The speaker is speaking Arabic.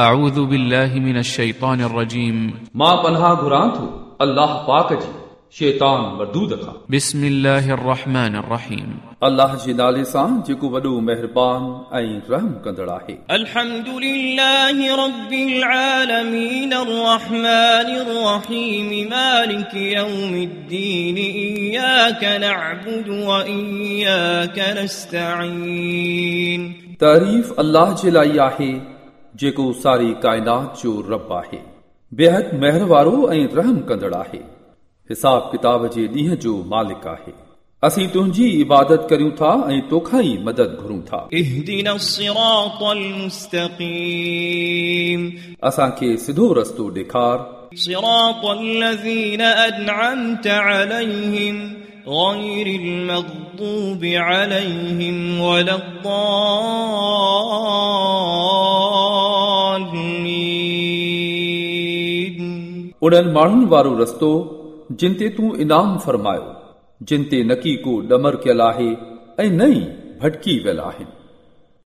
أعوذ بالله من الشيطان الرجيم मां पनाह घुरां थो अल्लाह पाक जी शैतान मरदूद खां بسم الله الرحمن الرحيم अल्लाह जे नाले सां जेको वॾो महिरबान ऐं रहम कंदड़ आहे الحمد لله رب العالمين الرحمن الرحيم مالك يوم الدين إياك نعبد وإياك نستعين तारीफ़ अल्लाह जे लाइ आहे जेको सारी काइनात जो रब आहे बेहद महिर वारो ऐं रहम कंदड़ आहे हिसाब किताब जे ॾींहं जो मालिक आहे असीं तुंहिंजी इबादत करियूं था ऐं तोखां ई मदद घुरूं था اهدنا الصراط المستقيم असांखे सिधो रस्तो ॾेखार صراط الذين أنعمت عليهم غير المغضوب عليهم ولا الضالين انهن ماڻهن وارو رستو جن تي تون انعام فرمايو جن تي نڪي ڪو ڏمر ڪيل آهي ۽ نه ئي ڀٽڪي ويل آهن